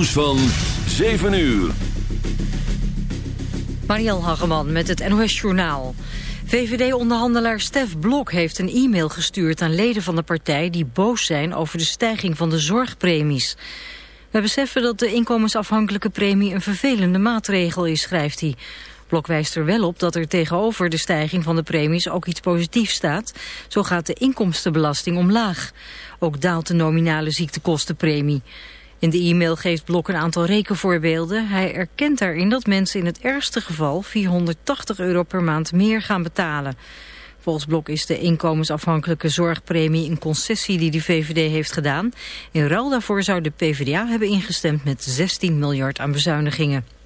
nieuws van 7 uur. Mariel Hageman met het NOS Journaal. VVD-onderhandelaar Stef Blok heeft een e-mail gestuurd aan leden van de partij... die boos zijn over de stijging van de zorgpremies. We beseffen dat de inkomensafhankelijke premie een vervelende maatregel is, schrijft hij. Blok wijst er wel op dat er tegenover de stijging van de premies ook iets positiefs staat. Zo gaat de inkomstenbelasting omlaag. Ook daalt de nominale ziektekostenpremie. In de e-mail geeft Blok een aantal rekenvoorbeelden. Hij erkent daarin dat mensen in het ergste geval 480 euro per maand meer gaan betalen. Volgens Blok is de inkomensafhankelijke zorgpremie een concessie die de VVD heeft gedaan. In ruil daarvoor zou de PvdA hebben ingestemd met 16 miljard aan bezuinigingen.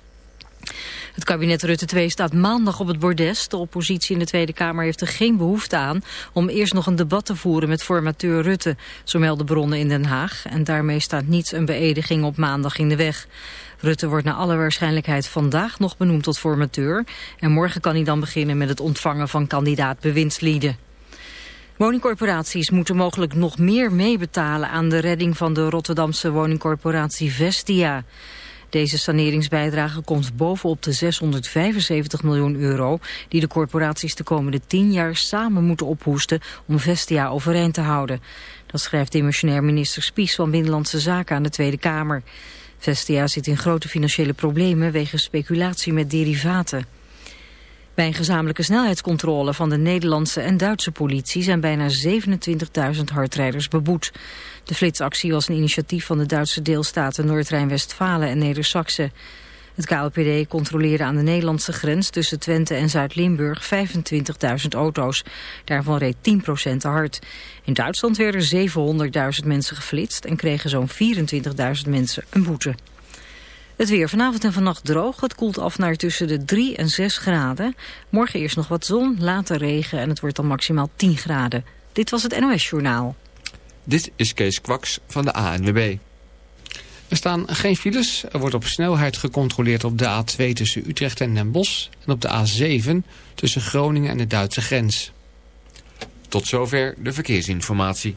Het kabinet Rutte 2 staat maandag op het bordes. De oppositie in de Tweede Kamer heeft er geen behoefte aan... om eerst nog een debat te voeren met formateur Rutte. Zo melden bronnen in Den Haag. En daarmee staat niet een beëdiging op maandag in de weg. Rutte wordt naar alle waarschijnlijkheid vandaag nog benoemd tot formateur. En morgen kan hij dan beginnen met het ontvangen van kandidaat bewindslieden. Woningcorporaties moeten mogelijk nog meer meebetalen aan de redding van de Rotterdamse woningcorporatie Vestia. Deze saneringsbijdrage komt bovenop de 675 miljoen euro... die de corporaties de komende 10 jaar samen moeten ophoesten... om Vestia overeind te houden. Dat schrijft demissionair minister Spies van Binnenlandse Zaken aan de Tweede Kamer. Vestia zit in grote financiële problemen wegens speculatie met derivaten. Bij een gezamenlijke snelheidscontrole van de Nederlandse en Duitse politie zijn bijna 27.000 hardrijders beboet. De flitsactie was een initiatief van de Duitse deelstaten Noord-Rijn-Westfalen en Neder-Saxe. Het KLPD controleerde aan de Nederlandse grens tussen Twente en Zuid-Limburg 25.000 auto's. Daarvan reed 10% te hard. In Duitsland werden 700.000 mensen geflitst en kregen zo'n 24.000 mensen een boete. Het weer vanavond en vannacht droog. Het koelt af naar tussen de 3 en 6 graden. Morgen eerst nog wat zon, later regen en het wordt dan maximaal 10 graden. Dit was het NOS Journaal. Dit is Kees Kwaks van de ANWB. Er staan geen files. Er wordt op snelheid gecontroleerd op de A2 tussen Utrecht en Den Bosch... en op de A7 tussen Groningen en de Duitse grens. Tot zover de verkeersinformatie.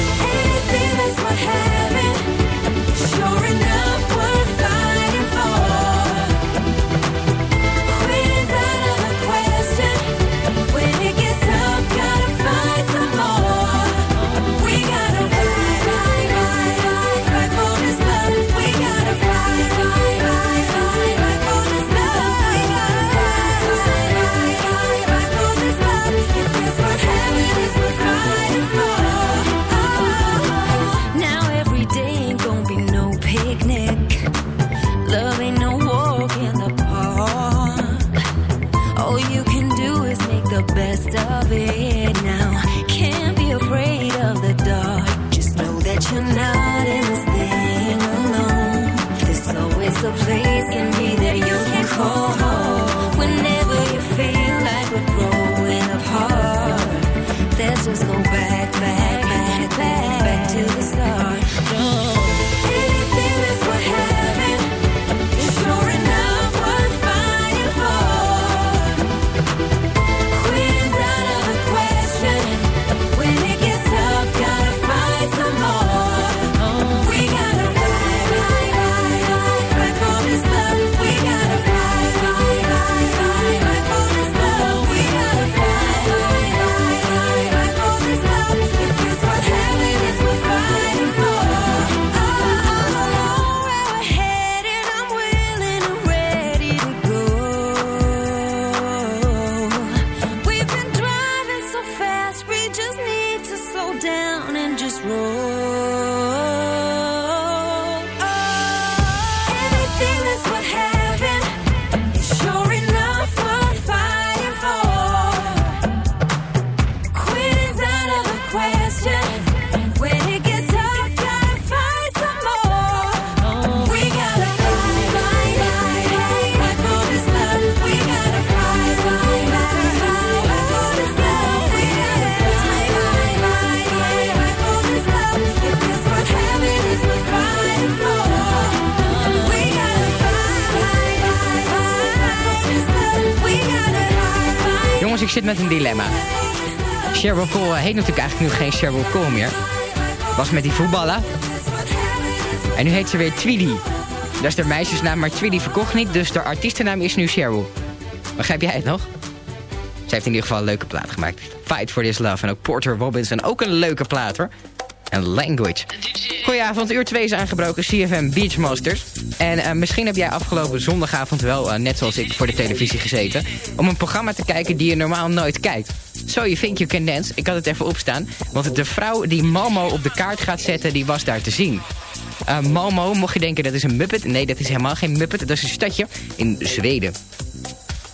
Sheryl Cole heet natuurlijk eigenlijk nu geen Sheryl Cole meer. Was met die voetballen. En nu heet ze weer Tweedy. Dat is de meisjesnaam, maar Tweedy verkocht niet. Dus de artiestennaam is nu Cheryl. Begrijp jij het nog? Ze heeft in ieder geval een leuke plaat gemaakt. Fight for this love. En ook Porter Robinson. Ook een leuke plaat hoor. En Language. Goedenavond, uur 2 is aangebroken. CFM Beachmasters. En eh, misschien heb jij afgelopen zondagavond wel, eh, net zoals ik, voor de televisie gezeten. Om een programma te kijken die je normaal nooit kijkt. So You Think You Can Dance. Ik had het even opstaan. Want de vrouw die Malmo op de kaart gaat zetten, die was daar te zien. Eh, Malmo, mocht je denken dat is een muppet. Nee, dat is helemaal geen muppet. Dat is een stadje in Zweden.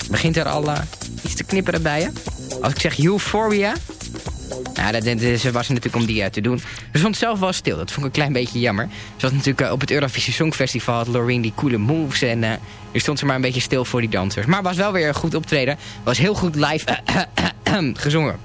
Begint er al eh, iets te knipperen bij je? Als ik zeg Euphoria... Nou, dat, ze was natuurlijk om die eh, te doen. Ze stond zelf wel stil. Dat vond ik een klein beetje jammer. Ze was natuurlijk op het Eurovisie Songfestival. Had Loreen die coole moves. En nu stond ze maar een beetje stil voor die dansers. Maar was wel weer een goed optreden. Was heel goed live gezongen.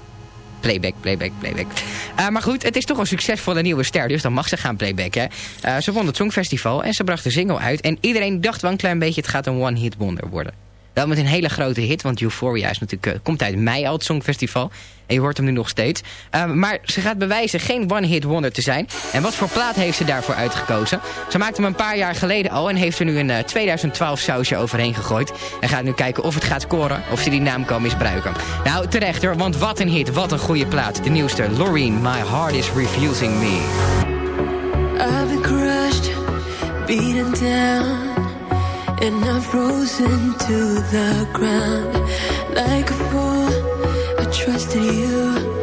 Playback, playback, playback. Eh, maar goed, het is toch een succesvolle nieuwe ster. Dus dan mag ze gaan playbacken. Eh, ze won het Songfestival en ze bracht de single uit. En iedereen dacht wel een klein beetje het gaat een one-hit wonder worden. Wel met een hele grote hit, want Euphoria is natuurlijk, eh, komt uit mei al het Songfestival. En je hoort hem nu nog steeds. Uh, maar ze gaat bewijzen geen one-hit wonder te zijn. En wat voor plaat heeft ze daarvoor uitgekozen? Ze maakte hem een paar jaar geleden al en heeft er nu een uh, 2012 sausje overheen gegooid. En gaat nu kijken of het gaat scoren, of ze die naam kan misbruiken. Nou, terecht hoor, want wat een hit, wat een goede plaat. De nieuwste, Loreen, My Heart Is Refusing Me. I've been crushed, beaten down, and I've frozen to the ground. Like a fool, I trusted you.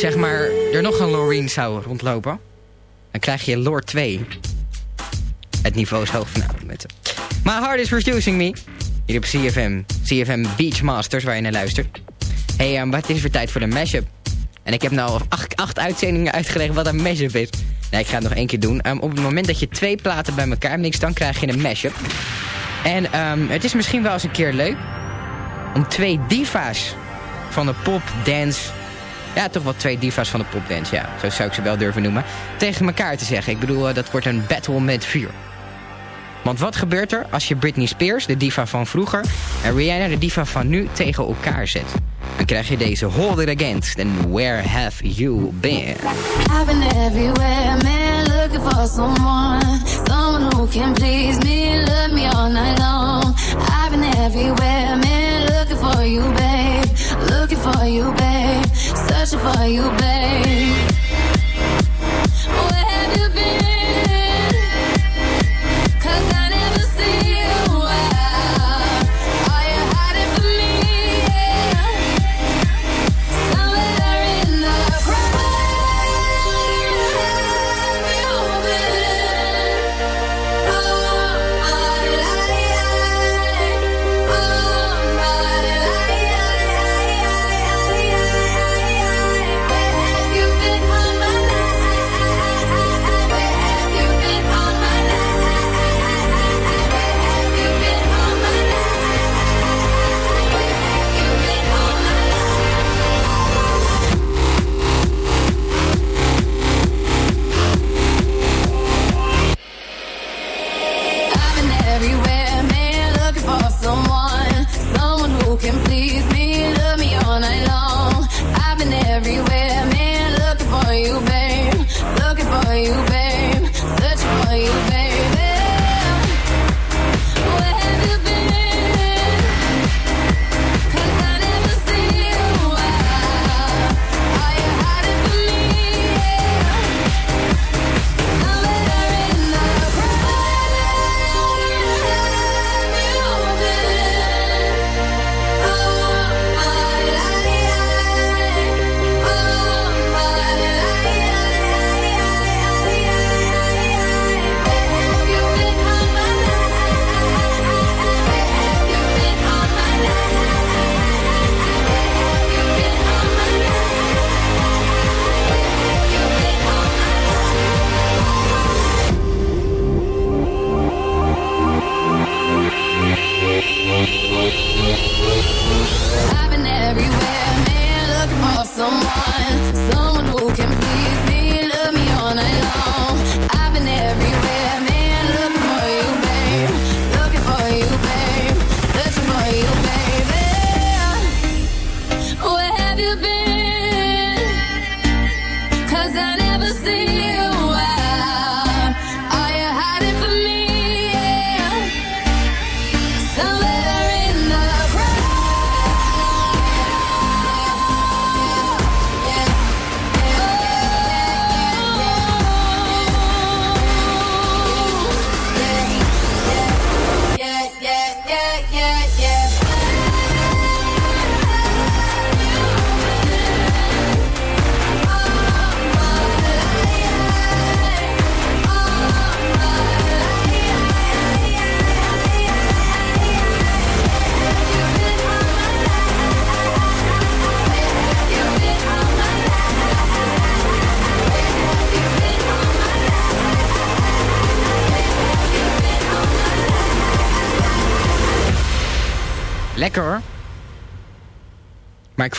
Zeg maar er nog een Loreen zou rondlopen... dan krijg je Lord 2. Het niveau is hoog vanavond met My heart is refusing me. Hier op CFM. CFM Beachmasters, waar je naar luistert. hey, um, het is weer tijd voor de mashup. En ik heb nou acht, acht uitzendingen uitgelegd wat een mashup is. Nee, ik ga het nog één keer doen. Um, op het moment dat je twee platen bij elkaar mixt, dan krijg je een mashup. En um, het is misschien wel eens een keer leuk... om twee diva's van de pop, dance... Ja, toch wel twee diva's van de popdance, ja. Zo zou ik ze wel durven noemen. Tegen elkaar te zeggen. Ik bedoel, uh, dat wordt een battle met vuur. Want wat gebeurt er als je Britney Spears, de diva van vroeger... en Rihanna, de diva van nu, tegen elkaar zet? Dan krijg je deze Hold It Against en Where Have You Been? I've been everywhere, man, looking for someone. Someone who can please me, love me all night long. I've been everywhere, man, looking for you, babe. Looking for you, babe. Searching for you, babe.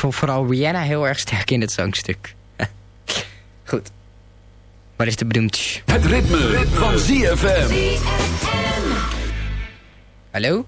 Vond vooral Rihanna heel erg sterk in het zangstuk. Goed. Wat is de bedoemd? Het ritme, van ZFM. Hallo?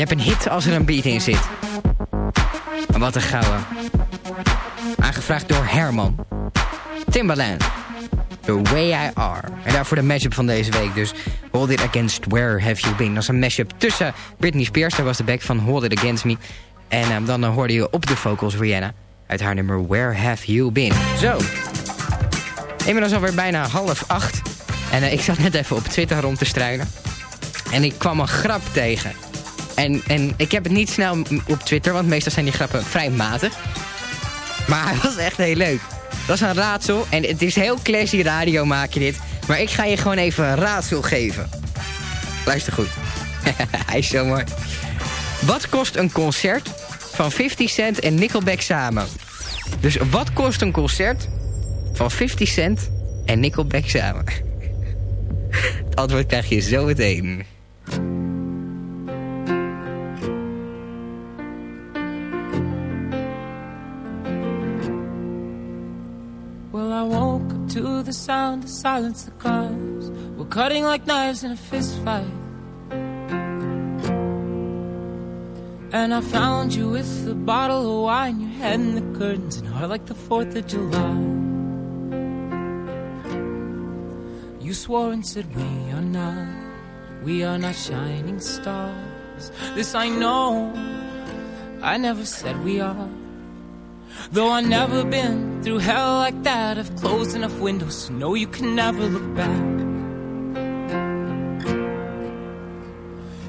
Je hebt een hit als er een beat in zit. Wat een gouden. Aangevraagd door Herman. Timbaland. The Way I Are. En daarvoor de mashup van deze week dus. Hold It Against Where Have You Been. Dat is een mashup tussen Britney Spears. Dat was de back van Hold It Against Me. En ehm, dan eh, hoorde je op de vocals Rihanna. Uit haar nummer Where Have You Been. Zo. Inmiddels alweer bijna half acht. En eh, ik zat net even op Twitter rond te struinen. En ik kwam een grap tegen. En, en ik heb het niet snel op Twitter, want meestal zijn die grappen vrij matig. Maar hij was echt heel leuk. Dat is een raadsel en het is heel classy radio maak je dit. Maar ik ga je gewoon even een raadsel geven. Luister goed. hij is zo mooi. Wat kost een concert van 50 Cent en Nickelback samen? Dus wat kost een concert van 50 Cent en Nickelback samen? Het antwoord krijg je zo meteen. To the sound of silence. The cars were cutting like knives in a fist fight. And I found you with a bottle of wine, your head in the curtains, and heart like the 4th of July. You swore and said, We are not, we are not shining stars. This I know, I never said we are. Though I've never been through hell like that, I've closed enough windows to know you can never look back.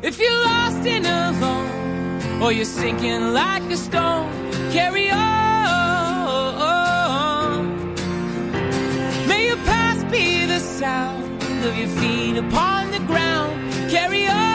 If you're lost and alone, or you're sinking like a stone, carry on. May your past be the sound of your feet upon the ground. Carry on.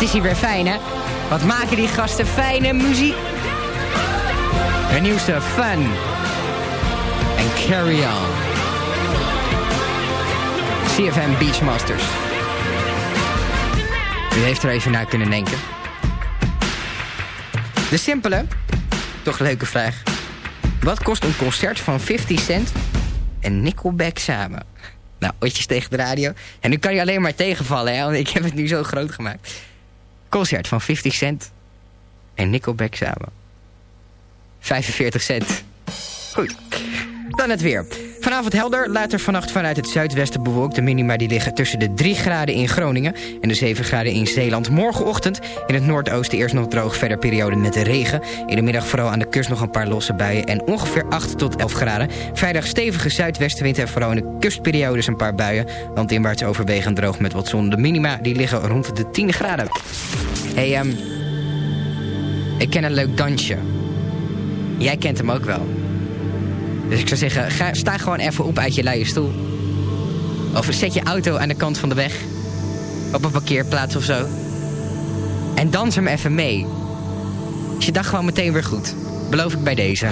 Wat is hier weer fijn, hè? Wat maken die gasten fijne muziek. Het nieuwste Fun. En Carry On. CFM Beachmasters. U heeft er even naar kunnen denken. De simpele, toch leuke vraag. Wat kost een concert van 50 Cent en Nickelback samen? Nou, ootjes tegen de radio. En nu kan je alleen maar tegenvallen, hè, want ik heb het nu zo groot gemaakt. Concert van 50 Cent en Nickelback samen. 45 cent. Goed. Dan het weer. Vanavond helder, later vannacht vanuit het zuidwesten bewolkt. De minima die liggen tussen de 3 graden in Groningen en de 7 graden in Zeeland. Morgenochtend in het noordoosten eerst nog droog, verder periode met de regen. In de middag vooral aan de kust nog een paar losse buien en ongeveer 8 tot 11 graden. Vrijdag stevige zuidwestenwind en vooral in de kustperiodes een paar buien. Landinwaarts overwegend droog met wat zon. De minima die liggen rond de 10 graden. hey, um, ik ken een leuk dansje. Jij kent hem ook wel. Dus ik zou zeggen, sta gewoon even op uit je luie stoel. Of zet je auto aan de kant van de weg. Op een parkeerplaats of zo. En dans hem even mee. Je dag gewoon meteen weer goed. Beloof ik bij deze.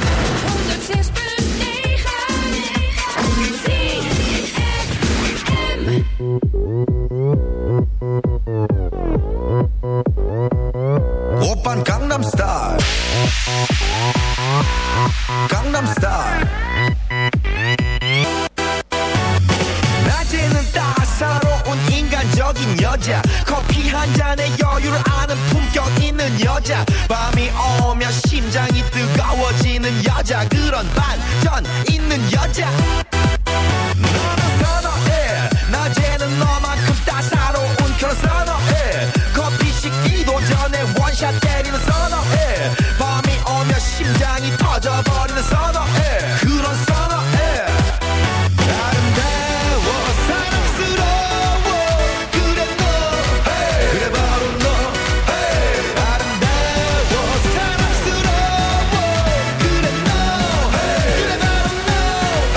オ 오빤 강남스타일. 강남스타일. 낮에는 따사로운 인간적인 여자. 커피 한 잔에 여유를 아는 품격 있는 여자. 밤이 오면 심장이 뜨거워지는 여자. 그런 반전 있는 여자. 너는 선호해. 낮에는 너만큼 따사로운 그런 선 심장이 터져버리는 선어해 그런 선어해 아름다워 사랑스러워 그래 너 hey. 그래 바로 너 hey. 아름다워 사랑스러워 그래 너 hey. 그래 바로 너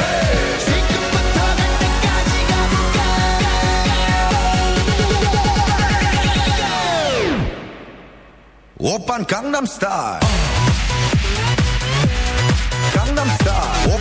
hey. 지금부터 갈 때까지 가볼까 오빤 강남스타일 Gangnam Style.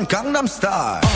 van Gangnam Style.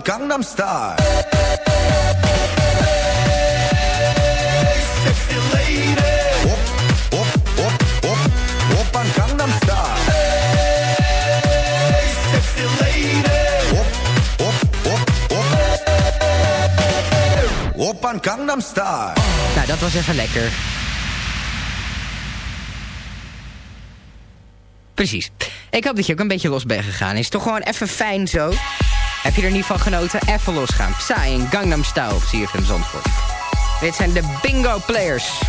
van Gangnam Star. Op Gangnam Star. Nou, dat was even lekker. Precies. Ik hoop dat je ook een beetje los bent gegaan. Is toch gewoon even fijn zo? Heb je er niet van genoten? Even losgaan. Psy in Gangnam Style op CFM Zandvoort. Dit zijn de Bingo Players.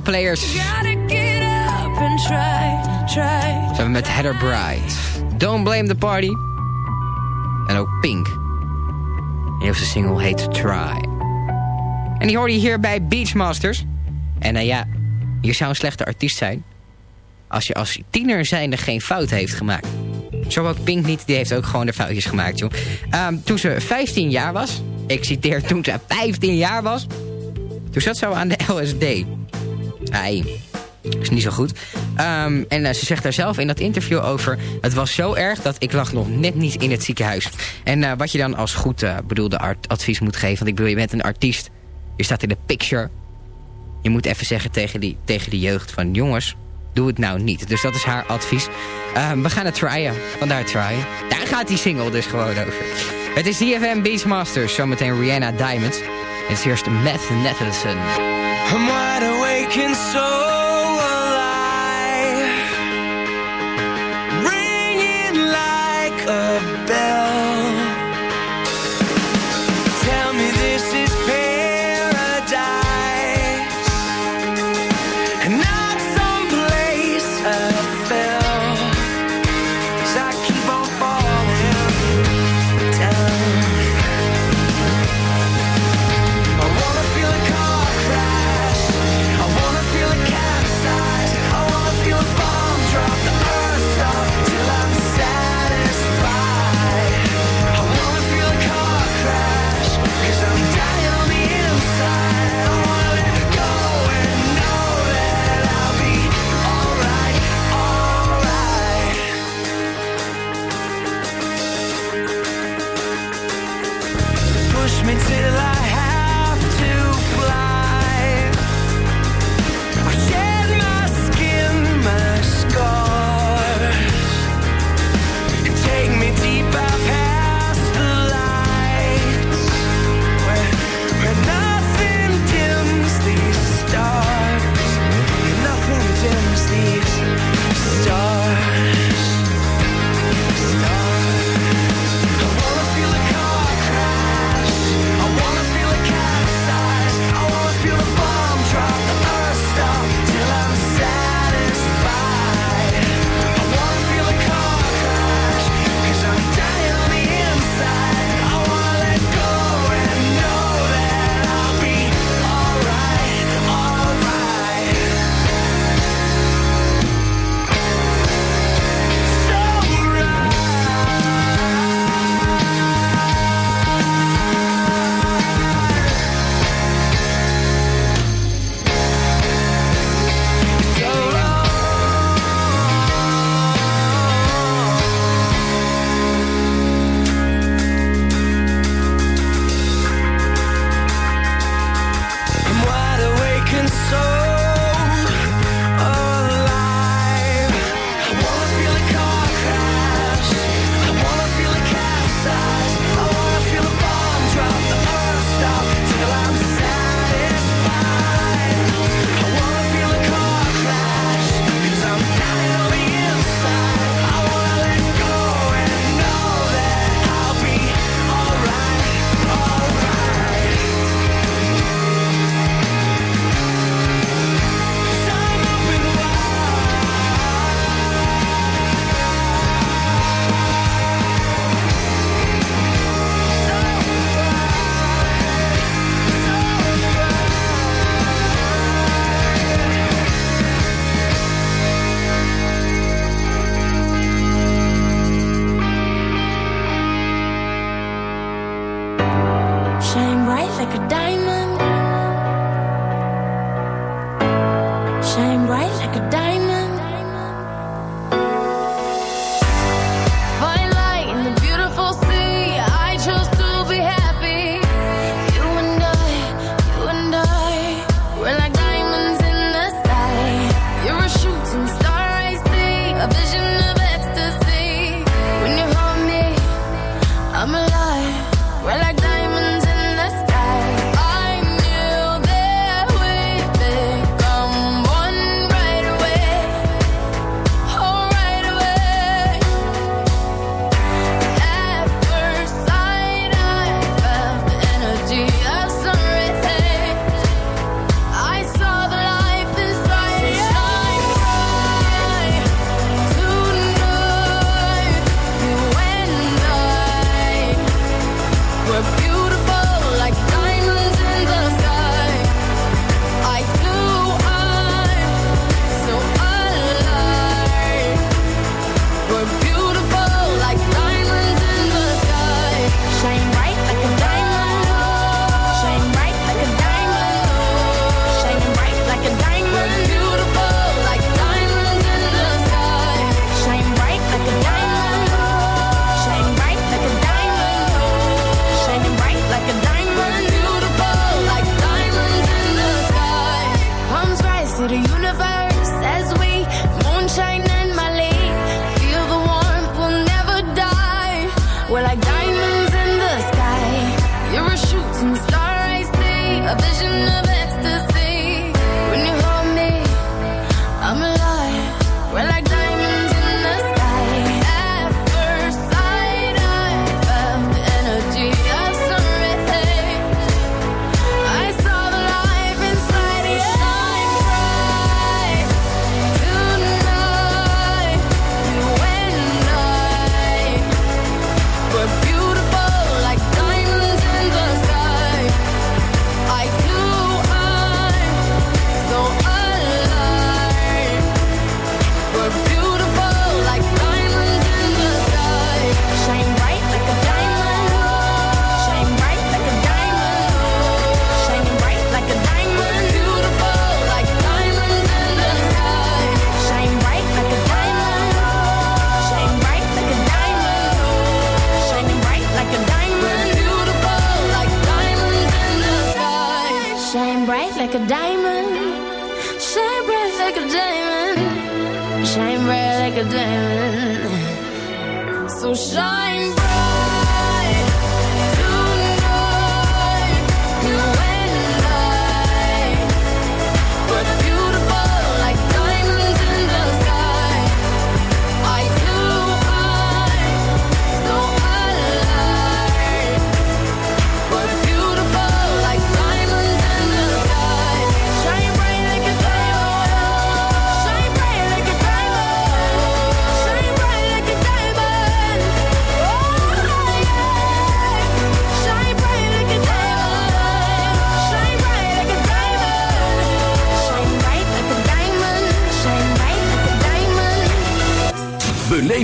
Players. Zijn met Heather Bright. Don't Blame the Party. En ook Pink. En zijn single heet Try. En die hoorde je hier bij Beachmasters. En nou ja, je zou een slechte artiest zijn... als je als tiener zijnde geen fout heeft gemaakt. Zo ook Pink niet, die heeft ook gewoon de foutjes gemaakt, joh. Ehm, toen ze 15 jaar was... Ik citeer, toen ze 15 jaar was... Toen zat ze aan de LSD. Ai, is niet zo goed. Ehm, en eh, ze zegt daar zelf in dat interview over... het was zo erg dat ik lag nog net niet in het ziekenhuis. En eh, wat je dan als goed eh, bedoelde advies moet geven... want ik bedoel, je bent een artiest. Je staat in de picture. Je moet even zeggen tegen die, tegen die jeugd van... jongens, doe het nou niet. Dus dat is haar advies. Ehm, we gaan het tryen. Vandaar tryen. Daar gaat die single dus gewoon over. Het is DFM Beachmasters. Zometeen Rihanna Diamond. Het is eerst Meth Netherson. I'm wide awake and so to the universe. shine.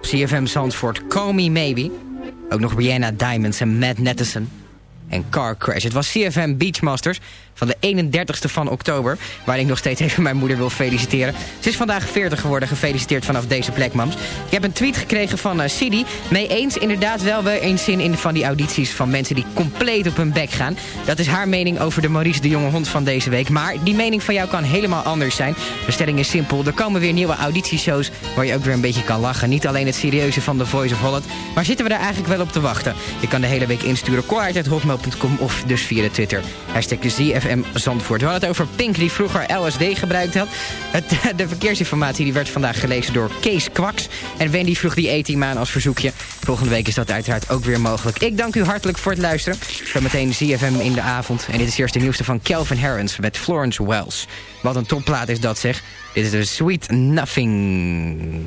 CFM Zandvoort, Call Maybe. Ook nog Rihanna Diamonds en Matt Nettison. Car Crash. Het was CFM Beachmasters van de 31ste van oktober... waar ik nog steeds even mijn moeder wil feliciteren. Ze is vandaag 40 geworden, gefeliciteerd vanaf deze plek, mams. Ik heb een tweet gekregen van eh, Sidi. Mee eens, inderdaad wel weer eens zin in van die audities... van mensen die compleet op hun bek gaan. Dat is haar mening over de Maurice de Jonge Hond van deze week. Maar die mening van jou kan helemaal anders zijn. De stelling is simpel. Er komen weer nieuwe auditieshows waar je ook weer een beetje kan lachen. Niet alleen het serieuze van The Voice of Holland. Maar zitten we daar eigenlijk wel op te wachten? Je kan de hele week insturen. Cor uit het hotmail gmail.com of dus via de Twitter. Hashtag ZFM Zandvoort. We hadden het over Pink die vroeger LSD gebruikt had. Het, de verkeersinformatie die werd vandaag gelezen door Kees Kwaks. En Wendy vroeg die 18 maanden als verzoekje. Volgende week is dat uiteraard ook weer mogelijk. Ik dank u hartelijk voor het luisteren. Zometeen ZFM in de avond. En dit is eerst de nieuwste van Kelvin Harren's met Florence Wells. Wat een topplaat is dat zeg. Dit is de Sweet Nothing.